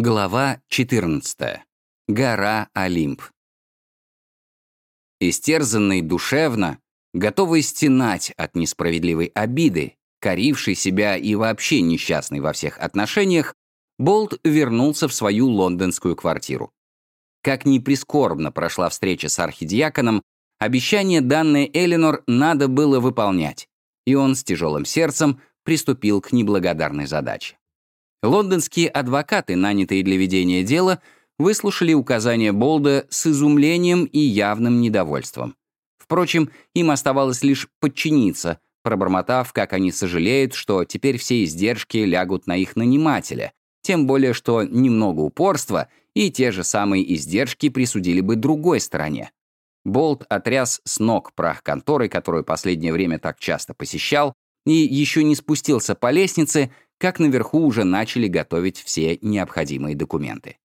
Глава 14. Гора Олимп. Истерзанный душевно, готовый стенать от несправедливой обиды, коривший себя и вообще несчастный во всех отношениях, Болт вернулся в свою лондонскую квартиру. Как ни прискорбно прошла встреча с архидиаконом, обещание, данное Эленор, надо было выполнять, и он с тяжелым сердцем приступил к неблагодарной задаче. Лондонские адвокаты, нанятые для ведения дела, выслушали указания Болда с изумлением и явным недовольством. Впрочем, им оставалось лишь подчиниться, пробормотав, как они сожалеют, что теперь все издержки лягут на их нанимателя, тем более что немного упорства и те же самые издержки присудили бы другой стороне. Болт отряс с ног прах конторы, которую последнее время так часто посещал, и еще не спустился по лестнице, как наверху уже начали готовить все необходимые документы.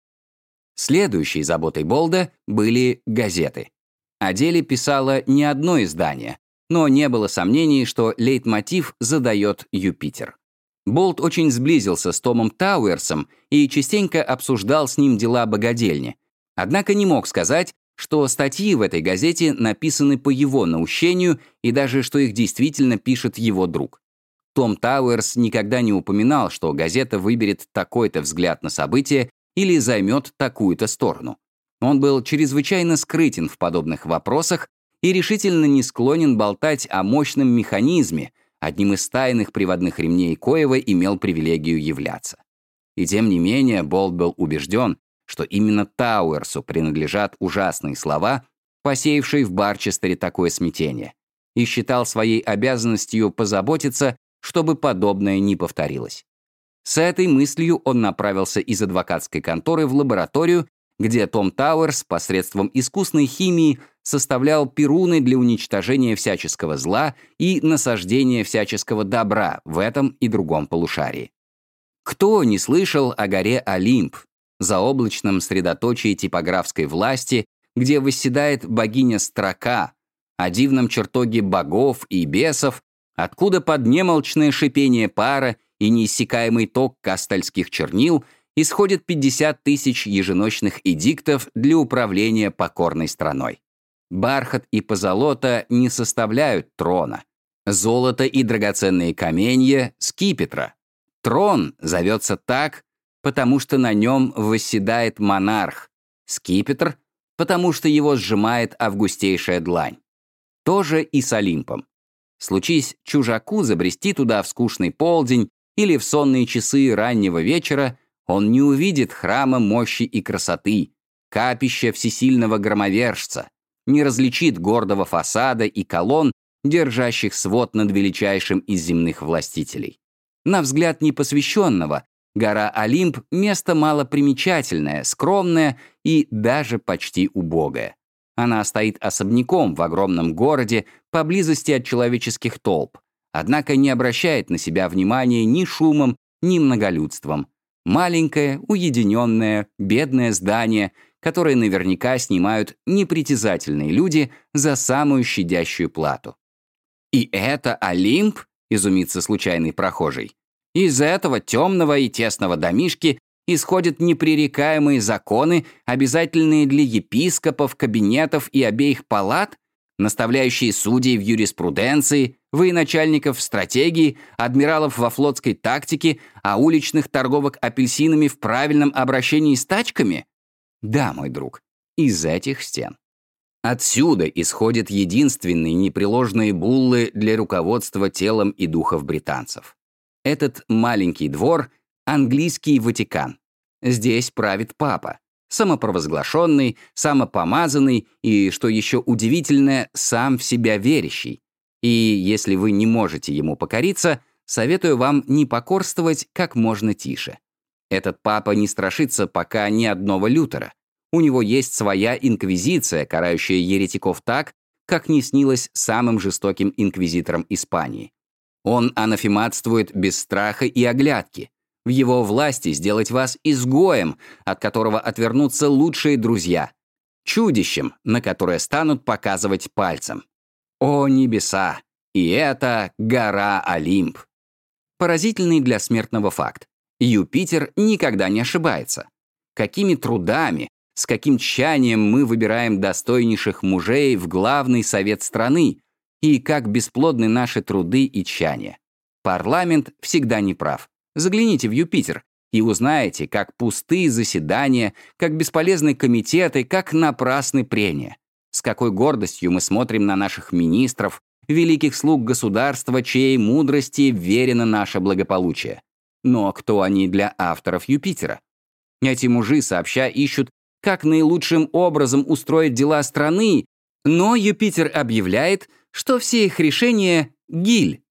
Следующей заботой Болда были газеты. О деле писало не одно издание, но не было сомнений, что лейтмотив задает Юпитер. Болт очень сблизился с Томом Тауэрсом и частенько обсуждал с ним дела богадельни, однако не мог сказать, что статьи в этой газете написаны по его наущению и даже что их действительно пишет его друг. Том Тауэрс никогда не упоминал, что газета выберет такой-то взгляд на события или займет такую-то сторону. Он был чрезвычайно скрытен в подобных вопросах и решительно не склонен болтать о мощном механизме, одним из тайных приводных ремней Коева имел привилегию являться. И тем не менее Болт был убежден, что именно Тауэрсу принадлежат ужасные слова, посеявшие в Барчестере такое смятение, и считал своей обязанностью позаботиться чтобы подобное не повторилось. С этой мыслью он направился из адвокатской конторы в лабораторию, где Том Тауэрс посредством искусной химии составлял перуны для уничтожения всяческого зла и насаждения всяческого добра в этом и другом полушарии. Кто не слышал о горе Олимп, заоблачном средоточии типографской власти, где восседает богиня Строка, о дивном чертоге богов и бесов, откуда под немолчное шипение пара и неиссякаемый ток кастальских чернил исходит 50 тысяч еженочных эдиктов для управления покорной страной. Бархат и позолота не составляют трона. Золото и драгоценные каменья — скипетра. Трон зовется так, потому что на нем восседает монарх. Скипетр — потому что его сжимает августейшая длань. Тоже и с Олимпом. Случись чужаку забрести туда в скучный полдень или в сонные часы раннего вечера, он не увидит храма мощи и красоты, капища всесильного громовержца, не различит гордого фасада и колонн, держащих свод над величайшим из земных властителей. На взгляд непосвященного, гора Олимп — место малопримечательное, скромное и даже почти убогое. Она стоит особняком в огромном городе, поблизости от человеческих толп, однако не обращает на себя внимания ни шумом, ни многолюдством. Маленькое, уединенное, бедное здание, которое наверняка снимают непритязательные люди за самую щадящую плату. «И это Олимп?» — изумится случайный прохожий. «Из этого темного и тесного домишки исходят непререкаемые законы, обязательные для епископов, кабинетов и обеих палат, наставляющие судей в юриспруденции, военачальников в стратегии, адмиралов во флотской тактике, а уличных торговок апельсинами в правильном обращении с тачками? Да, мой друг, из этих стен. Отсюда исходят единственные непреложные буллы для руководства телом и духов британцев. Этот маленький двор — английский Ватикан. Здесь правит папа, самопровозглашенный, самопомазанный и, что еще удивительное, сам в себя верящий. И если вы не можете ему покориться, советую вам не покорствовать как можно тише. Этот папа не страшится пока ни одного Лютера. У него есть своя инквизиция, карающая еретиков так, как не снилось самым жестоким инквизиторам Испании. Он анафематствует без страха и оглядки, в его власти сделать вас изгоем, от которого отвернутся лучшие друзья, чудищем, на которое станут показывать пальцем. О небеса! И это гора Олимп. Поразительный для смертного факт. Юпитер никогда не ошибается. какими трудами, с каким тщанием мы выбираем достойнейших мужей в главный совет страны, и как бесплодны наши труды и тщания. Парламент всегда неправ. Загляните в Юпитер и узнаете, как пустые заседания, как бесполезны комитеты, как напрасны прения. С какой гордостью мы смотрим на наших министров, великих слуг государства, чьей мудрости верено наше благополучие. Но кто они для авторов Юпитера? Эти мужи сообща ищут, как наилучшим образом устроить дела страны, но Юпитер объявляет, что все их решения — гиль.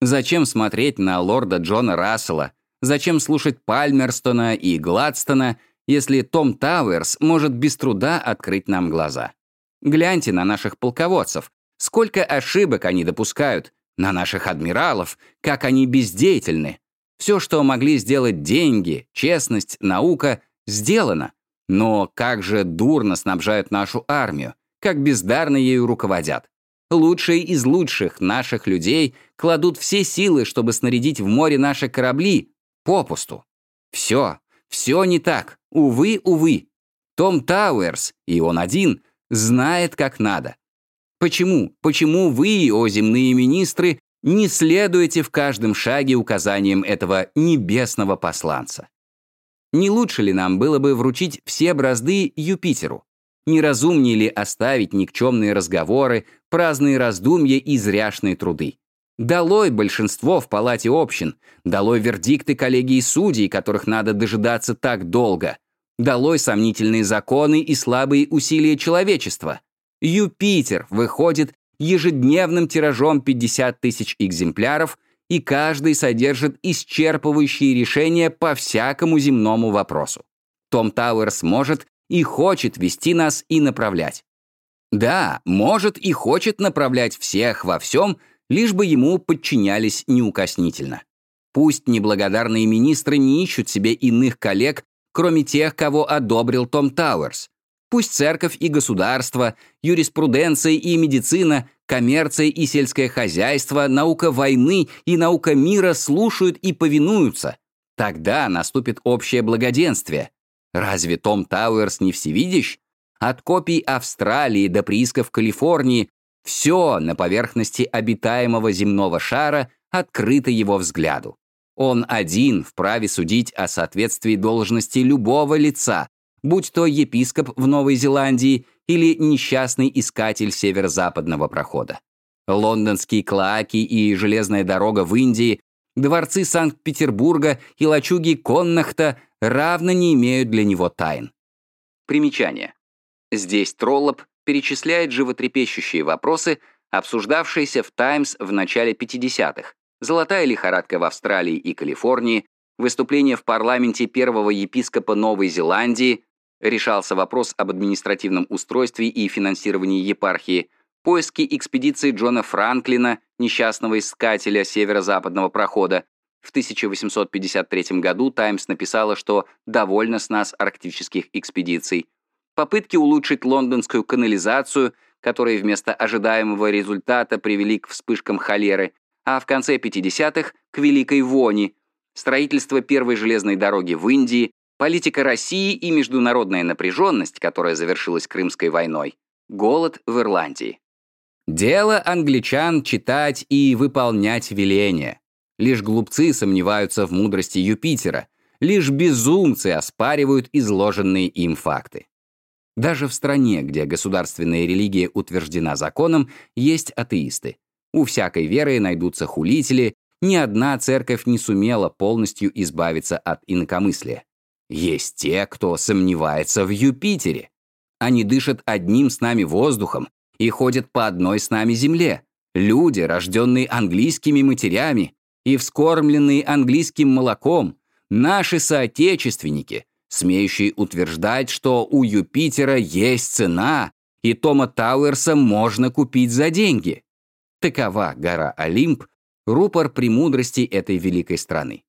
Зачем смотреть на лорда Джона Рассела? Зачем слушать Пальмерстона и Гладстона, если Том Тауэрс может без труда открыть нам глаза? Гляньте на наших полководцев. Сколько ошибок они допускают. На наших адмиралов, как они бездеятельны. Все, что могли сделать деньги, честность, наука, сделано. Но как же дурно снабжают нашу армию, как бездарно ею руководят. Лучшие из лучших наших людей кладут все силы, чтобы снарядить в море наши корабли попусту. Все, все не так. Увы, увы. Том Тауэрс, и он один, знает, как надо. Почему, почему вы, о земные министры, не следуете в каждом шаге указаниям этого небесного посланца? Не лучше ли нам было бы вручить все бразды Юпитеру? Не разумнее ли оставить никчемные разговоры, праздные раздумья и зряшные труды? Долой большинство в палате общин, долой вердикты коллегии судей, которых надо дожидаться так долго, долой сомнительные законы и слабые усилия человечества. Юпитер выходит ежедневным тиражом 50 тысяч экземпляров, и каждый содержит исчерпывающие решения по всякому земному вопросу. Том Тауэрс может и хочет вести нас и направлять. Да, может и хочет направлять всех во всем, лишь бы ему подчинялись неукоснительно. Пусть неблагодарные министры не ищут себе иных коллег, кроме тех, кого одобрил Том Тауэрс. Пусть церковь и государство, юриспруденция и медицина, коммерция и сельское хозяйство, наука войны и наука мира слушают и повинуются. Тогда наступит общее благоденствие. Разве Том Тауэрс не всевидящ? От копей Австралии до приисков Калифорнии все на поверхности обитаемого земного шара открыто его взгляду. Он один вправе судить о соответствии должности любого лица, будь то епископ в Новой Зеландии или несчастный искатель северо-западного прохода. Лондонские клоаки и железная дорога в Индии, дворцы Санкт-Петербурга и лачуги Коннахта равно не имеют для него тайн. Примечание. Здесь Троллоп перечисляет животрепещущие вопросы, обсуждавшиеся в «Таймс» в начале 50-х. Золотая лихорадка в Австралии и Калифорнии, выступление в парламенте первого епископа Новой Зеландии, решался вопрос об административном устройстве и финансировании епархии, поиски экспедиции Джона Франклина, несчастного искателя северо-западного прохода. В 1853 году «Таймс» написала, что «довольно с нас арктических экспедиций», попытки улучшить лондонскую канализацию, которые вместо ожидаемого результата привели к вспышкам холеры, а в конце 50-х — к Великой Вони, строительство первой железной дороги в Индии, Политика России и международная напряженность, которая завершилась Крымской войной. Голод в Ирландии. Дело англичан читать и выполнять веления. Лишь глупцы сомневаются в мудрости Юпитера, лишь безумцы оспаривают изложенные им факты. Даже в стране, где государственная религия утверждена законом, есть атеисты. У всякой веры найдутся хулители, ни одна церковь не сумела полностью избавиться от инакомыслия. Есть те, кто сомневается в Юпитере. Они дышат одним с нами воздухом и ходят по одной с нами земле. Люди, рожденные английскими матерями и вскормленные английским молоком, наши соотечественники, смеющие утверждать, что у Юпитера есть цена, и Тома Тауэрса можно купить за деньги. Такова гора Олимп, рупор премудрости этой великой страны.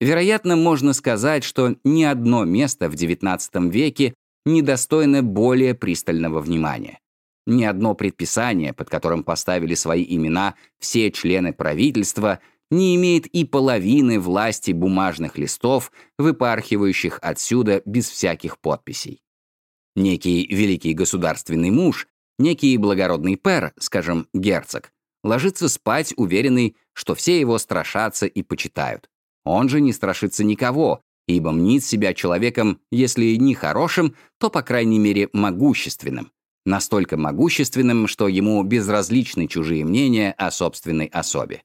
Вероятно, можно сказать, что ни одно место в XIX веке не достойно более пристального внимания. Ни одно предписание, под которым поставили свои имена все члены правительства, не имеет и половины власти бумажных листов, выпархивающих отсюда без всяких подписей. Некий великий государственный муж, некий благородный пэр, скажем, герцог, ложится спать, уверенный, что все его страшатся и почитают. Он же не страшится никого, ибо мнит себя человеком, если не хорошим, то, по крайней мере, могущественным. Настолько могущественным, что ему безразличны чужие мнения о собственной особе.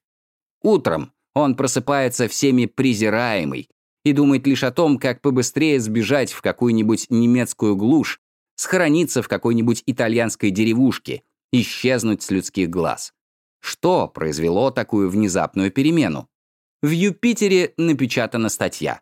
Утром он просыпается всеми презираемый и думает лишь о том, как побыстрее сбежать в какую-нибудь немецкую глушь, схорониться в какой-нибудь итальянской деревушке, исчезнуть с людских глаз. Что произвело такую внезапную перемену? В Юпитере напечатана статья.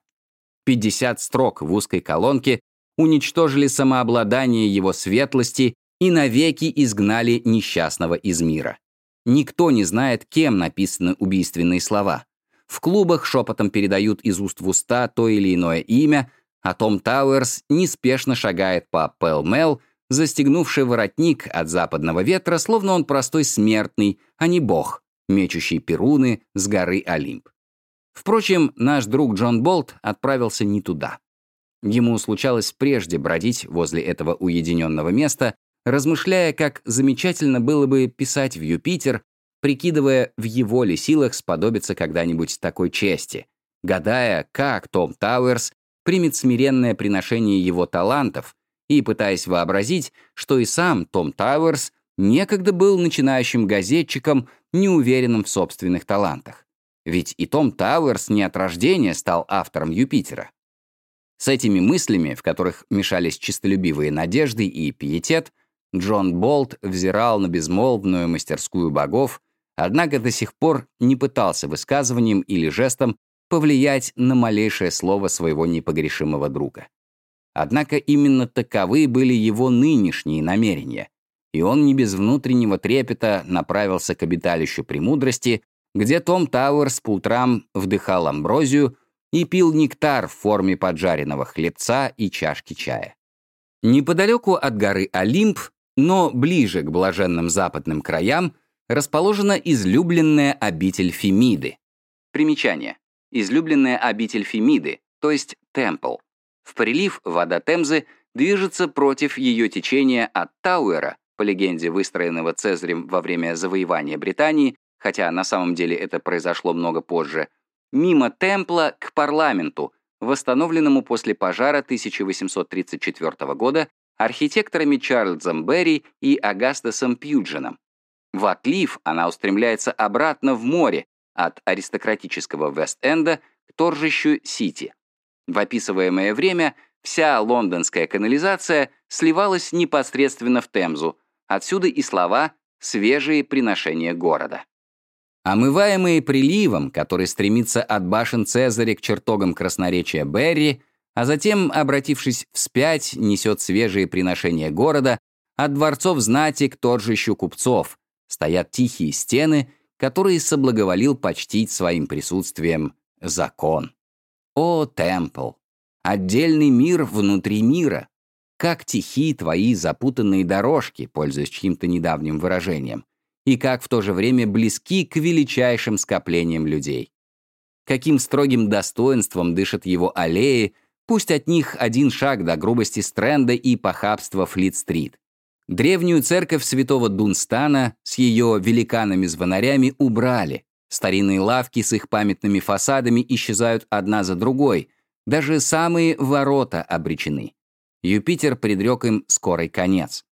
50 строк в узкой колонке уничтожили самообладание его светлости и навеки изгнали несчастного из мира. Никто не знает, кем написаны убийственные слова. В клубах шепотом передают из уст в уста то или иное имя, а Том Тауэрс неспешно шагает по Пэл-Мэл, застегнувши воротник от западного ветра, словно он простой смертный, а не бог, мечущий перуны с горы Олимп. Впрочем, наш друг Джон Болт отправился не туда. Ему случалось прежде бродить возле этого уединенного места, размышляя, как замечательно было бы писать в Юпитер, прикидывая, в его ли силах сподобиться когда-нибудь такой чести, гадая, как Том Тауэрс примет смиренное приношение его талантов и пытаясь вообразить, что и сам Том Тауэрс некогда был начинающим газетчиком, неуверенным в собственных талантах. Ведь и Том Тауэрс не от рождения стал автором Юпитера. С этими мыслями, в которых мешались чистолюбивые надежды и пиетет, Джон Болт взирал на безмолвную мастерскую богов, однако до сих пор не пытался высказыванием или жестом повлиять на малейшее слово своего непогрешимого друга. Однако именно таковы были его нынешние намерения, и он не без внутреннего трепета направился к обиталищу премудрости, где Том Тауэрс по утрам вдыхал амброзию и пил нектар в форме поджаренного хлебца и чашки чая. Неподалеку от горы Олимп но ближе к блаженным западным краям расположена излюбленная обитель Фемиды. Примечание. Излюбленная обитель Фемиды, то есть Темпл. В прилив вода Темзы движется против ее течения от Тауэра, по легенде выстроенного Цезарем во время завоевания Британии, хотя на самом деле это произошло много позже, мимо Темпла к парламенту, восстановленному после пожара 1834 года архитекторами Чарльзом Берри и Агастасом Пьюджином. В отлив она устремляется обратно в море от аристократического Вест-Энда к торжищу Сити. В описываемое время вся лондонская канализация сливалась непосредственно в Темзу, отсюда и слова «свежие приношения города». Омываемые приливом, который стремится от башен Цезаря к чертогам красноречия Берри, а затем, обратившись вспять, несет свежие приношения города, от дворцов знати к торжищу купцов, стоят тихие стены, которые соблаговолил почтить своим присутствием закон. О, Темпл! Отдельный мир внутри мира! Как тихи твои запутанные дорожки, пользуясь чьим-то недавним выражением, и как в то же время близки к величайшим скоплениям людей. Каким строгим достоинством дышат его аллеи, Пусть от них один шаг до грубости Стрэнда и похабства Флит-стрит. Древнюю церковь святого Дунстана с ее великанами-звонарями убрали. Старинные лавки с их памятными фасадами исчезают одна за другой. Даже самые ворота обречены. Юпитер предрек им скорый конец.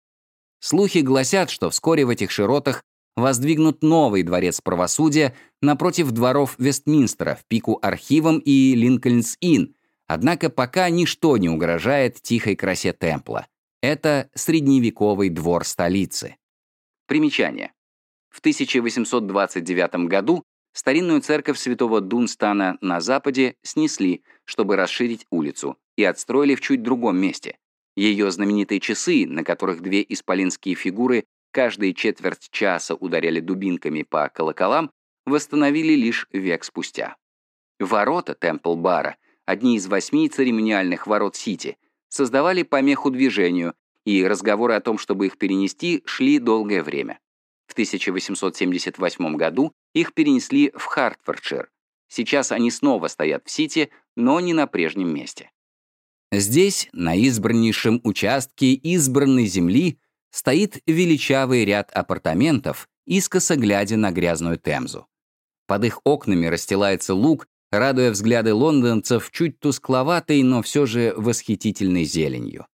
Слухи гласят, что вскоре в этих широтах воздвигнут новый дворец правосудия напротив дворов Вестминстера в пику архивам и Линкольнс-Инн, Однако пока ничто не угрожает тихой красе темпла. Это средневековый двор столицы. Примечание. В 1829 году старинную церковь святого Дунстана на западе снесли, чтобы расширить улицу, и отстроили в чуть другом месте. Ее знаменитые часы, на которых две исполинские фигуры каждые четверть часа ударяли дубинками по колоколам, восстановили лишь век спустя. Ворота Темпл-бара одни из восьми церемониальных ворот Сити, создавали помеху движению, и разговоры о том, чтобы их перенести, шли долгое время. В 1878 году их перенесли в Хартфордшир. Сейчас они снова стоят в Сити, но не на прежнем месте. Здесь, на избраннейшем участке избранной земли, стоит величавый ряд апартаментов, искоса глядя на грязную Темзу. Под их окнами расстилается луг, радуя взгляды лондонцев чуть тускловатой, но все же восхитительной зеленью.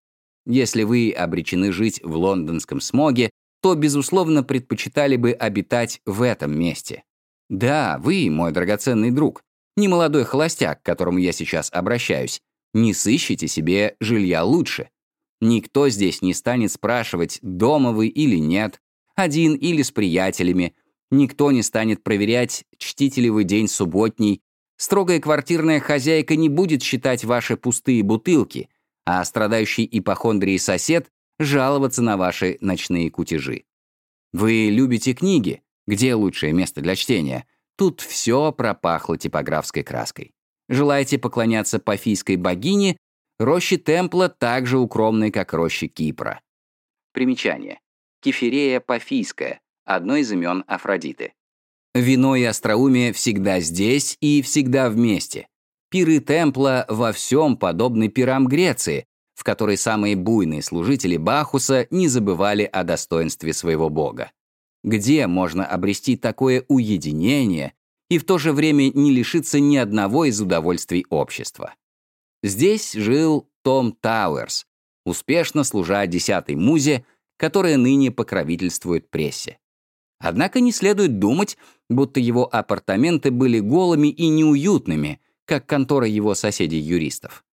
Если вы обречены жить в лондонском смоге, то, безусловно, предпочитали бы обитать в этом месте. Да, вы, мой драгоценный друг, не молодой холостяк, к которому я сейчас обращаюсь, не сыщите себе жилья лучше. Никто здесь не станет спрашивать, дома вы или нет, один или с приятелями. Никто не станет проверять, чтите ли вы день субботний. Строгая квартирная хозяйка не будет считать ваши пустые бутылки, а страдающий ипохондрией сосед жаловаться на ваши ночные кутежи. Вы любите книги? Где лучшее место для чтения? Тут все пропахло типографской краской. Желаете поклоняться пафийской богине? Рощи Темпла так же укромны, как рощи Кипра. Примечание. Кефирея Пафийская, одно из имен Афродиты. Вино и остроумие всегда здесь и всегда вместе. Пиры Темпла во всем подобны пирам Греции, в которой самые буйные служители Бахуса не забывали о достоинстве своего бога. Где можно обрести такое уединение и в то же время не лишиться ни одного из удовольствий общества? Здесь жил Том Тауэрс, успешно служа десятой музе, которая ныне покровительствует прессе. Однако не следует думать, будто его апартаменты были голыми и неуютными, как контора его соседей-юристов.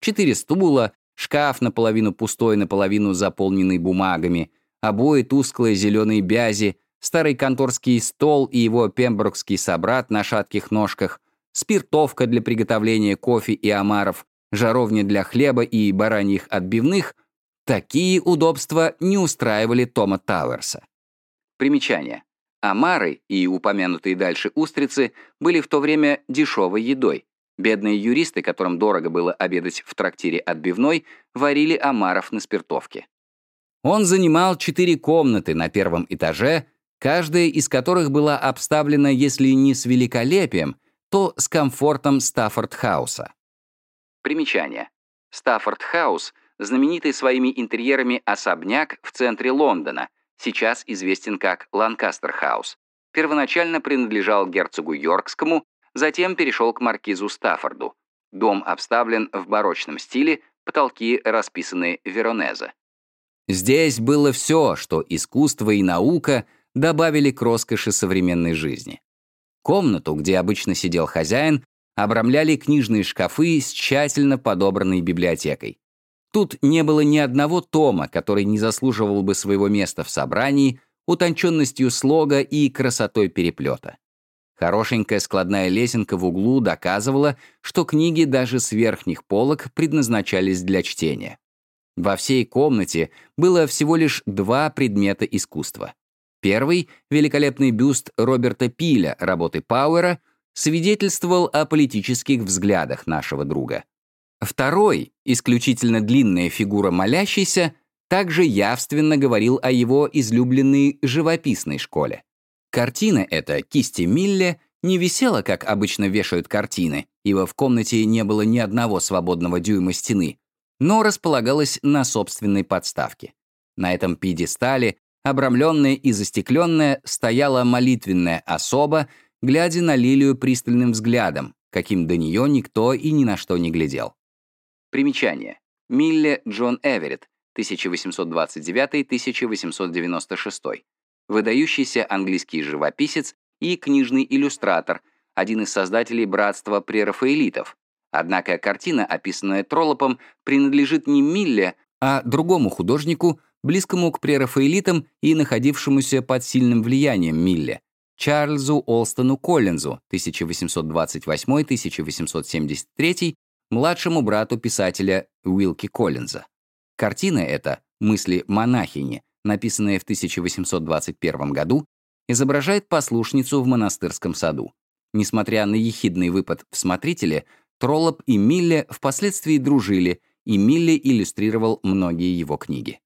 Четыре стула, шкаф наполовину пустой, наполовину заполненный бумагами, обои тусклые зеленые бязи, старый конторский стол и его пемброкский собрат на шатких ножках, спиртовка для приготовления кофе и омаров, жаровня для хлеба и бараньих отбивных — такие удобства не устраивали Тома Тауэрса. Примечание. Омары и упомянутые дальше устрицы были в то время дешевой едой, Бедные юристы, которым дорого было обедать в трактире отбивной, варили омаров на спиртовке. Он занимал четыре комнаты на первом этаже, каждая из которых была обставлена, если не с великолепием, то с комфортом Стаффорд-хауса. Примечание. Стаффорд-хаус — знаменитый своими интерьерами особняк в центре Лондона, сейчас известен как Ланкастер-хаус. Первоначально принадлежал герцогу Йоркскому, Затем перешел к маркизу Стаффорду. Дом обставлен в барочном стиле, потолки расписаны Веронезе. Здесь было все, что искусство и наука добавили к роскоши современной жизни. Комнату, где обычно сидел хозяин, обрамляли книжные шкафы с тщательно подобранной библиотекой. Тут не было ни одного тома, который не заслуживал бы своего места в собрании, утонченностью слога и красотой переплета. Хорошенькая складная лесенка в углу доказывала, что книги даже с верхних полок предназначались для чтения. Во всей комнате было всего лишь два предмета искусства. Первый, великолепный бюст Роберта Пиля работы Пауэра, свидетельствовал о политических взглядах нашего друга. Второй, исключительно длинная фигура молящейся, также явственно говорил о его излюбленной живописной школе. Картина эта, кисти Милле, не висела, как обычно вешают картины, ибо в комнате не было ни одного свободного дюйма стены, но располагалась на собственной подставке. На этом пьедестале, обрамленная и застекленная, стояла молитвенная особа, глядя на лилию пристальным взглядом, каким до нее никто и ни на что не глядел. Примечание. Милле Джон Эверетт, 1829-1896 выдающийся английский живописец и книжный иллюстратор, один из создателей братства прерафаэлитов. Однако картина, описанная Троллопом, принадлежит не Милле, а другому художнику, близкому к прерафаэлитам и находившемуся под сильным влиянием Милле, Чарльзу Олстону Коллинзу, 1828-1873, младшему брату писателя Уилки Коллинза. Картина эта, «Мысли монахини», написанное в 1821 году, изображает послушницу в монастырском саду. Несмотря на ехидный выпад в «Смотрителе», Троллоп и Милле впоследствии дружили, и Милле иллюстрировал многие его книги.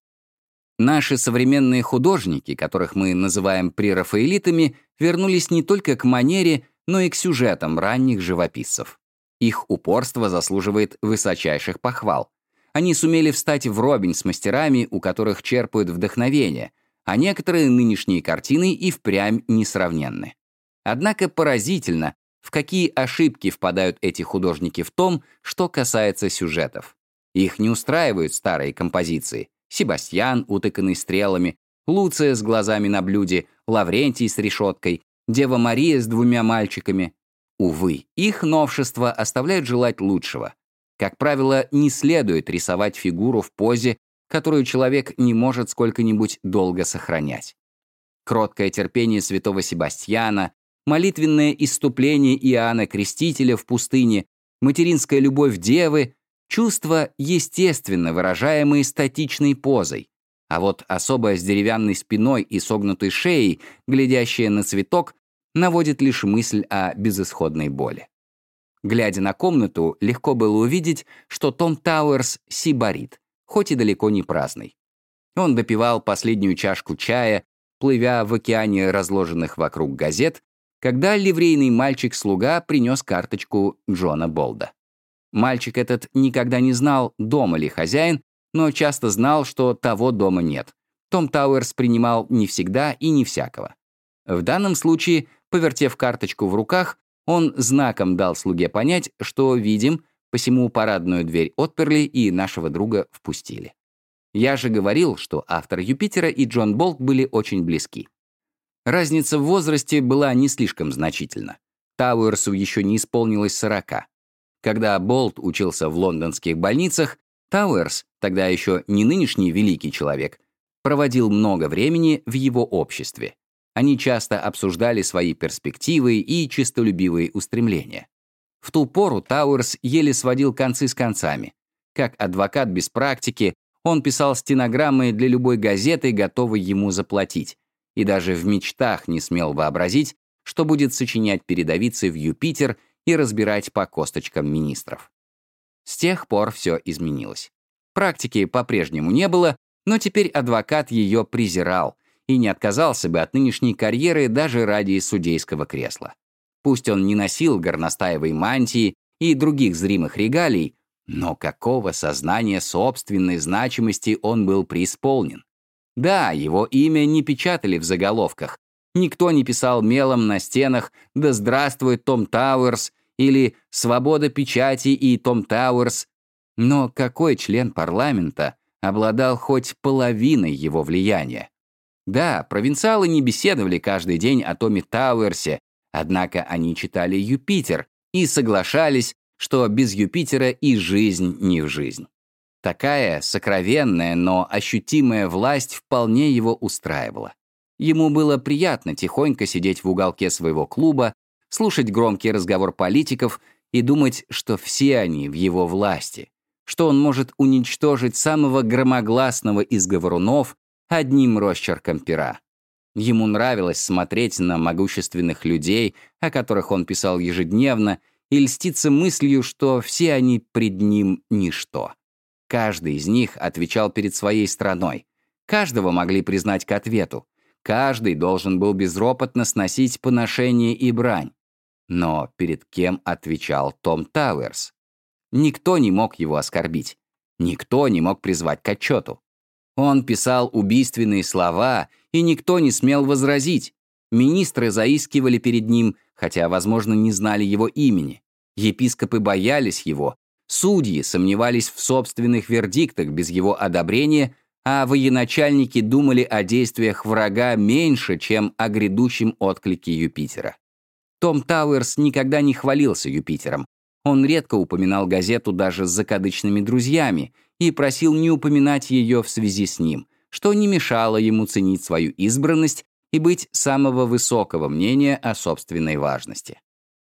Наши современные художники, которых мы называем прерафаэлитами, вернулись не только к манере, но и к сюжетам ранних живописцев. Их упорство заслуживает высочайших похвал. Они сумели встать вровень с мастерами, у которых черпают вдохновение, а некоторые нынешние картины и впрямь несравненны. Однако поразительно, в какие ошибки впадают эти художники в том, что касается сюжетов. Их не устраивают старые композиции. Себастьян, утыканный стрелами, Луция с глазами на блюде, Лаврентий с решеткой, Дева Мария с двумя мальчиками. Увы, их новшества оставляют желать лучшего. Как правило, не следует рисовать фигуру в позе, которую человек не может сколько-нибудь долго сохранять. Кроткое терпение святого Себастьяна, молитвенное иступление Иоанна Крестителя в пустыне, материнская любовь Девы — чувства, естественно выражаемые статичной позой. А вот особая с деревянной спиной и согнутой шеей, глядящая на цветок, наводит лишь мысль о безысходной боли. Глядя на комнату, легко было увидеть, что Том Тауэрс сибарит, хоть и далеко не праздный. Он допивал последнюю чашку чая, плывя в океане разложенных вокруг газет, когда ливрейный мальчик-слуга принес карточку Джона Болда. Мальчик этот никогда не знал, дома ли хозяин, но часто знал, что того дома нет. Том Тауэрс принимал не всегда и не всякого. В данном случае, повертев карточку в руках, он знаком дал слуге понять, что видим, посему парадную дверь отперли и нашего друга впустили. Я же говорил, что автор «Юпитера» и Джон Болт были очень близки. Разница в возрасте была не слишком значительна. Тауэрсу еще не исполнилось 40. Когда Болт учился в лондонских больницах, Тауэрс, тогда еще не нынешний великий человек, проводил много времени в его обществе. Они часто обсуждали свои перспективы и честолюбивые устремления. В ту пору Тауэрс еле сводил концы с концами. Как адвокат без практики, он писал стенограммы для любой газеты, готовой ему заплатить, и даже в мечтах не смел вообразить, что будет сочинять передовицы в Юпитер и разбирать по косточкам министров. С тех пор все изменилось. Практики по-прежнему не было, но теперь адвокат ее презирал, и не отказался бы от нынешней карьеры даже ради судейского кресла. Пусть он не носил горностаевой мантии и других зримых регалий, но какого сознания собственной значимости он был преисполнен. Да, его имя не печатали в заголовках. Никто не писал мелом на стенах «Да здравствует Том Тауэрс» или «Свобода печати и Том Тауэрс». Но какой член парламента обладал хоть половиной его влияния? Да, провинциалы не беседовали каждый день о Томе Тауэрсе, однако они читали «Юпитер» и соглашались, что без Юпитера и жизнь не в жизнь. Такая сокровенная, но ощутимая власть вполне его устраивала. Ему было приятно тихонько сидеть в уголке своего клуба, слушать громкий разговор политиков и думать, что все они в его власти, что он может уничтожить самого громогласного из говорунов одним росчерком пера. Ему нравилось смотреть на могущественных людей, о которых он писал ежедневно, и льститься мыслью, что все они пред ним ничто. Каждый из них отвечал перед своей страной. Каждого могли признать к ответу. Каждый должен был безропотно сносить поношение и брань. Но перед кем отвечал Том Тауэрс? Никто не мог его оскорбить. Никто не мог призвать к отчету. Он писал убийственные слова, и никто не смел возразить. Министры заискивали перед ним, хотя, возможно, не знали его имени. Епископы боялись его. Судьи сомневались в собственных вердиктах без его одобрения, а военачальники думали о действиях врага меньше, чем о грядущем отклике Юпитера. Том Тауэрс никогда не хвалился Юпитером. Он редко упоминал газету даже с закадычными друзьями, и просил не упоминать ее в связи с ним, что не мешало ему ценить свою избранность и быть самого высокого мнения о собственной важности.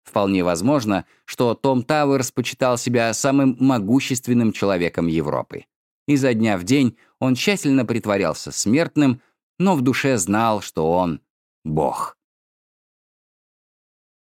Вполне возможно, что Том Тауэрс почитал себя самым могущественным человеком Европы. Изо дня в день он тщательно притворялся смертным, но в душе знал, что он — Бог.